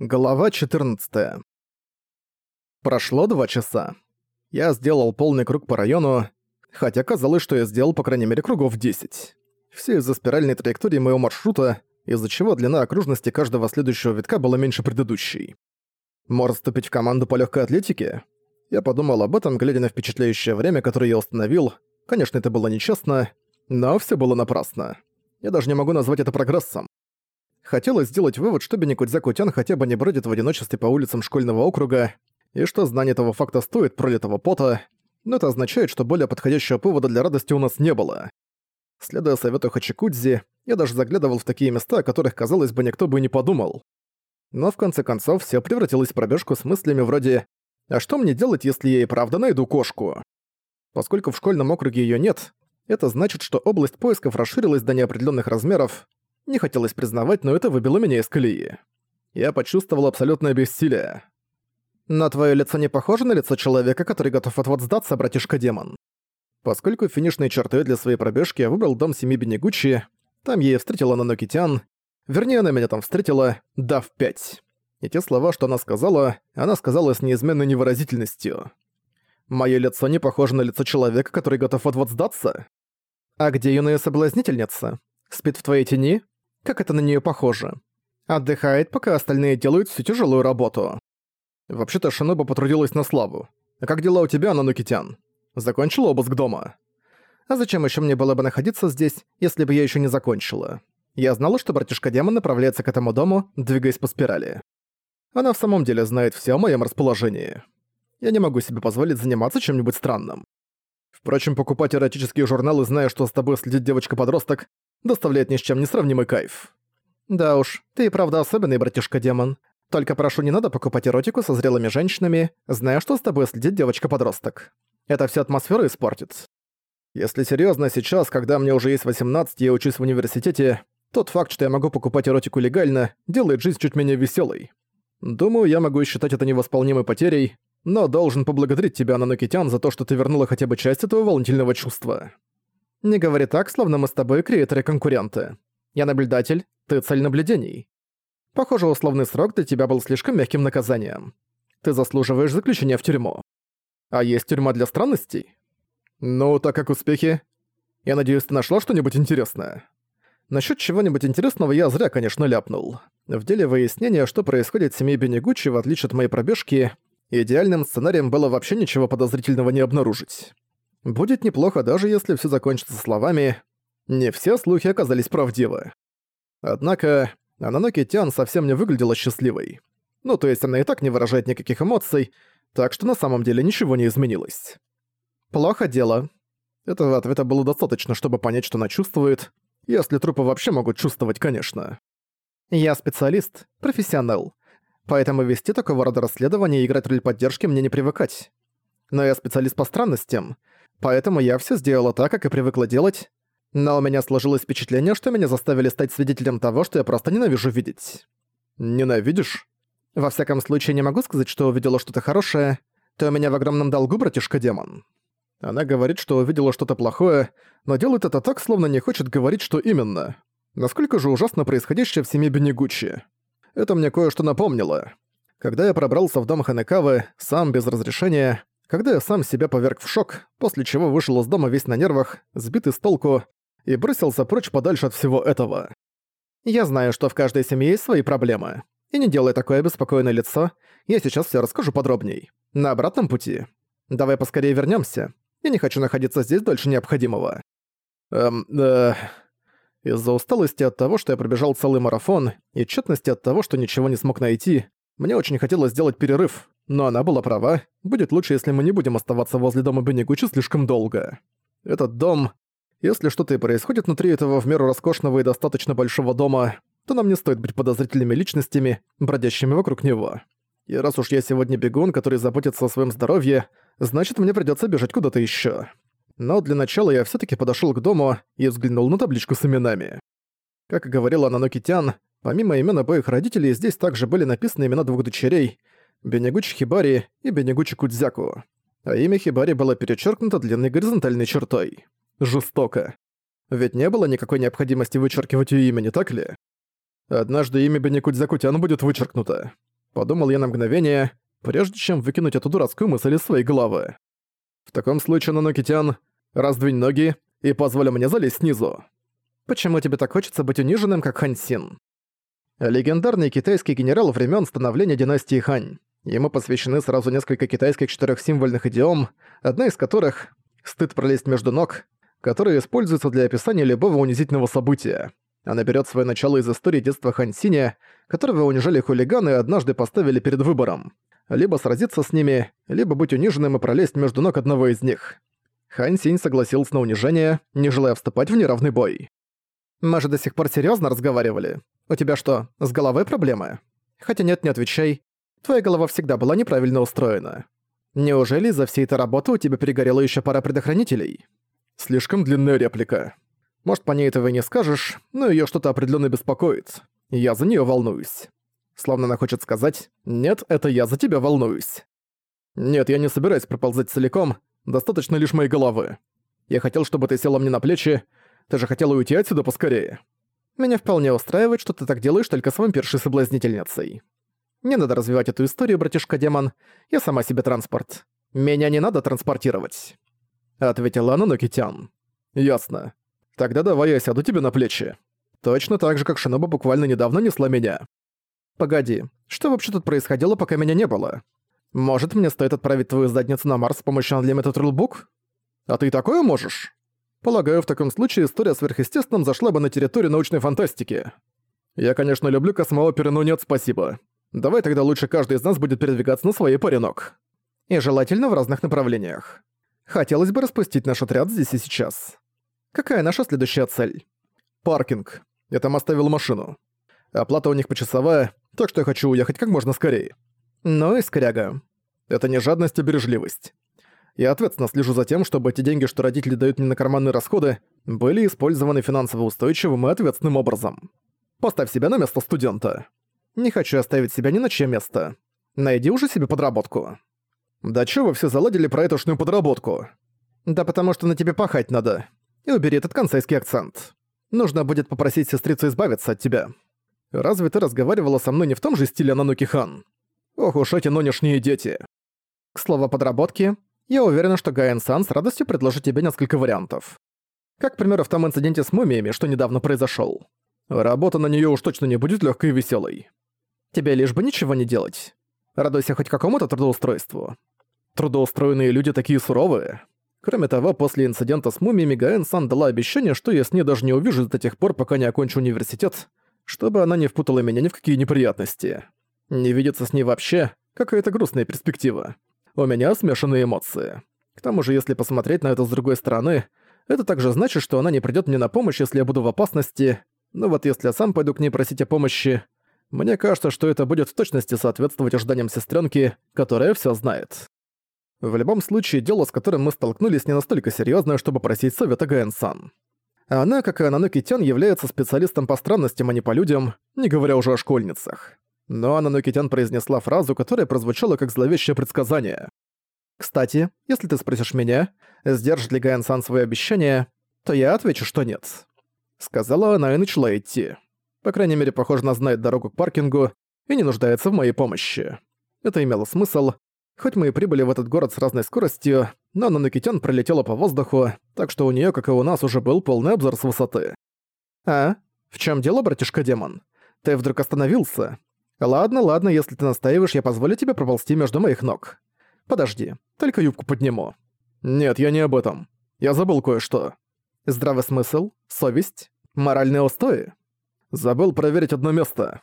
Глава 14. Прошло два часа. Я сделал полный круг по району, хотя казалось, что я сделал по крайней мере кругов 10. Все из-за спиральной траектории моего маршрута, из-за чего длина окружности каждого следующего витка была меньше предыдущей. Может вступить в команду по легкой атлетике? Я подумал об этом, глядя на впечатляющее время, которое я установил. Конечно, это было нечестно, но все было напрасно. Я даже не могу назвать это прогрессом. Хотелось сделать вывод, что Беникудзяку-тян хотя бы не бродит в одиночестве по улицам школьного округа, и что знание этого факта стоит пролитого пота, но это означает, что более подходящего повода для радости у нас не было. Следуя совету Хачикудзи, я даже заглядывал в такие места, о которых, казалось бы, никто бы не подумал. Но в конце концов все превратилось в пробежку с мыслями вроде «А что мне делать, если я и правда найду кошку?» Поскольку в школьном округе её нет, это значит, что область поисков расширилась до неопределённых размеров, не хотелось признавать, но это выбило меня из колеи. Я почувствовал абсолютное бессилие. «На твое лицо не похоже на лицо человека, который готов вот-вот сдаться, братишка-демон?» Поскольку финишные черты для своей пробежки я выбрал дом семьи Бенегучи, там я и встретила Нанокитян, вернее, она меня там встретила, дав пять. И те слова, что она сказала, она сказала с неизменной невыразительностью. «Моё лицо не похоже на лицо человека, который готов вот-вот сдаться?» «А где юная соблазнительница? Спит в твоей тени?» Как это на нее похоже? Отдыхает, пока остальные делают всю тяжелую работу. Вообще-то Шиноба потрудилась на славу. А как дела у тебя, Нанукитян? Закончила обыск дома? А зачем еще мне было бы находиться здесь, если бы я еще не закончила? Я знала, что братишка-демон направляется к этому дому, двигаясь по спирали. Она в самом деле знает все о моем расположении. Я не могу себе позволить заниматься чем-нибудь странным. Впрочем, покупать эротические журналы, зная, что с тобой следит девочка-подросток, доставляет ни с чем не сравнимый кайф. Да уж, ты и правда особенный, братишка-демон. Только прошу, не надо покупать эротику со зрелыми женщинами, зная, что с тобой следит девочка-подросток. Это всю атмосферу испортит. Если серьезно, сейчас, когда мне уже есть 18 и я учусь в университете, тот факт, что я могу покупать эротику легально, делает жизнь чуть менее веселой. Думаю, я могу считать это невосполнимой потерей, но должен поблагодарить тебя, Нанокитян, за то, что ты вернула хотя бы часть этого волнительного чувства. Не говори так, словно мы с тобой креаторы-конкуренты. Я наблюдатель, ты цель наблюдений. Похоже, условный срок для тебя был слишком мягким наказанием. Ты заслуживаешь заключения в тюрьму. А есть тюрьма для странностей? Ну, так как успехи? Я надеюсь, ты нашла что-нибудь интересное? Насчёт чего-нибудь интересного я зря, конечно, ляпнул. В деле выяснения, что происходит в семье Бенегуччи, в отличие от моей пробежки, идеальным сценарием было вообще ничего подозрительного не обнаружить. Будет неплохо, даже если все закончится словами «не все слухи оказались правдивы». Однако Ананоки Тян совсем не выглядела счастливой. Ну, то есть она и так не выражает никаких эмоций, так что на самом деле ничего не изменилось. «Плохо дело». Этого ответа было достаточно, чтобы понять, что она чувствует, если трупы вообще могут чувствовать, конечно. «Я специалист, профессионал, поэтому вести такого рода расследования и играть роль поддержки мне не привыкать. Но я специалист по странностям, Поэтому я все сделала так, как и привыкла делать, но у меня сложилось впечатление, что меня заставили стать свидетелем того, что я просто ненавижу видеть. Ненавидишь? Во всяком случае, не могу сказать, что увидела что-то хорошее. Ты у меня в огромном долгу, братишка-демон. Она говорит, что увидела что-то плохое, но делает это так, словно не хочет говорить, что именно. Насколько же ужасно происходящее в семье Бенегучи. Это мне кое-что напомнило. Когда я пробрался в дом Ханекавы, сам без разрешения, когда я сам себя поверг в шок, после чего вышел из дома весь на нервах, сбитый с толку, и бросился прочь подальше от всего этого. Я знаю, что в каждой семье есть свои проблемы. И не делай такое беспокойное лицо, я сейчас все расскажу подробней. На обратном пути. Давай поскорее вернемся. Я не хочу находиться здесь дольше необходимого. Эм, э... Из-за усталости от того, что я пробежал целый марафон, и тщетности от того, что ничего не смог найти, мне очень хотелось сделать перерыв, но она была права, будет лучше, если мы не будем оставаться возле дома Бенигучи слишком долго. Этот дом... Если что-то и происходит внутри этого в меру роскошного и достаточно большого дома, то нам не стоит быть подозрительными личностями, бродящими вокруг него. И раз уж я сегодня бегун, который заботится о своем здоровье, значит мне придётся бежать куда-то ещё. Но для начала я всё-таки подошёл к дому и взглянул на табличку с именами. Как и говорила Наноки Тян, помимо имен обоих родителей здесь также были написаны имена двух дочерей, Бенегучи Хибари и Бенегучи Кудзяку. А имя Хибари было перечеркнуто длинной горизонтальной чертой. Жестоко. Ведь не было никакой необходимости вычеркивать её имя, не так ли? Однажды имя Бенекудзяку Тян будет вычеркнуто. Подумал я на мгновение, прежде чем выкинуть эту дурацкую мысль из своей головы. В таком случае, Нанокитян, раздвинь ноги и позволь мне залезть снизу. Почему тебе так хочется быть униженным, как Хань Син? Легендарный китайский генерал времен становления династии Хань. Ему посвящены сразу несколько китайских четырехсимвольных идиом, одна из которых — «стыд пролезть между ног», которая используется для описания любого унизительного события. Она берет свое начало из истории детства Хань Синя, которого унижали хулиганы и однажды поставили перед выбором. Либо сразиться с ними, либо быть униженным и пролезть между ног одного из них. Хань Синь согласился на унижение, не желая вступать в неравный бой. «Мы же до сих пор серьезно разговаривали. У тебя что, с головой проблемы? Хотя нет, не отвечай. Твоя голова всегда была неправильно устроена. Неужели за всей этой работы у тебя перегорела еще пара предохранителей?» Слишком длинная реплика. Может, по ней этого и не скажешь, но ее что-то определенно беспокоит. Я за нее волнуюсь. Словно она хочет сказать «Нет, это я за тебя волнуюсь». Нет, я не собираюсь проползать целиком, достаточно лишь моей головы. Я хотел, чтобы ты села мне на плечи, ты же хотела уйти отсюда поскорее. Меня вполне устраивает, что ты так делаешь только с вампиршей-соблазнительницей. Не надо развивать эту историю, братишка-демон. Я сама себе транспорт. Меня не надо транспортировать. Ответила Нанокитян. Ясно. Тогда давай я сяду тебе на плечи. Точно так же, как Шиноба буквально недавно несла меня. Погоди, что вообще тут происходило, пока меня не было? Может, мне стоит отправить твою задницу на Марс с помощью Unlimited Rulebook? А ты такое можешь? Полагаю, в таком случае история сверхъестественном зашла бы на территорию научной фантастики. Я, конечно, люблю космооперы, но нет, спасибо. Давай тогда лучше каждый из нас будет передвигаться на своей паре ног. И желательно в разных направлениях. Хотелось бы распустить наш отряд здесь и сейчас. Какая наша следующая цель? Паркинг. Я там оставил машину. Оплата у них почасовая, так что я хочу уехать как можно скорее. Ну и скряга. Это не жадность, а бережливость. Я ответственно слежу за тем, чтобы эти деньги, что родители дают мне на карманные расходы, были использованы финансово устойчивым и ответственным образом. Поставь себя на место студента. Не хочу оставить себя ни на чье место. Найди уже себе подработку. Да чё вы все заладили про этушную подработку? Да потому что на тебе пахать надо и убери этот концейский акцент. Нужно будет попросить сестрицу избавиться от тебя. Разве ты разговаривала со мной не в том же стиле Анануки-хан? Ох уж эти нынешние дети. К слову о подработке, я уверена, что Гаэн-сан с радостью предложит тебе несколько вариантов. Как, к примеру, в том инциденте с мумиями, что недавно произошел. Работа на нее уж точно не будет легкой и веселой. Тебе лишь бы ничего не делать. Радуйся хоть какому-то трудоустройству. Трудоустроенные люди такие суровые. Кроме того, после инцидента с мумиями Гаэн-сан дала обещание, что я с ней даже не увижу до тех пор, пока не окончу университет, чтобы она не впутала меня ни в какие неприятности. Не видеться с ней вообще — какая-то грустная перспектива. У меня смешанные эмоции. К тому же, если посмотреть на это с другой стороны, это также значит, что она не придёт мне на помощь, если я буду в опасности. Но вот если я сам пойду к ней просить о помощи, мне кажется, что это будет в точности соответствовать ожиданиям сестренки, которая все знает. В любом случае, дело, с которым мы столкнулись, не настолько серьезное, чтобы просить совета Гаэн-сан. Она, как и Ананоки Тян, является специалистом по странностям, а не по людям, не говоря уже о школьницах. Но Ананоки Тян произнесла фразу, которая прозвучала как зловещее предсказание. «Кстати, если ты спросишь меня, сдержит ли Гаэн-сан свои обещания, то я отвечу, что нет». Сказала она и начала идти. По крайней мере, похоже, она знает дорогу к паркингу и не нуждается в моей помощи. Это имело смысл, Хоть мы и прибыли в этот город с разной скоростью, но Нанокитян пролетела по воздуху, так что у нее, как и у нас, уже был полный обзор с высоты. «А? В чем дело, братишка-демон? Ты вдруг остановился? Ладно, ладно, если ты настаиваешь, я позволю тебе проползти между моих ног. Подожди, только юбку подниму». «Нет, я не об этом. Я забыл кое-что». «Здравый смысл? Совесть? Моральные устои?» «Забыл проверить одно место».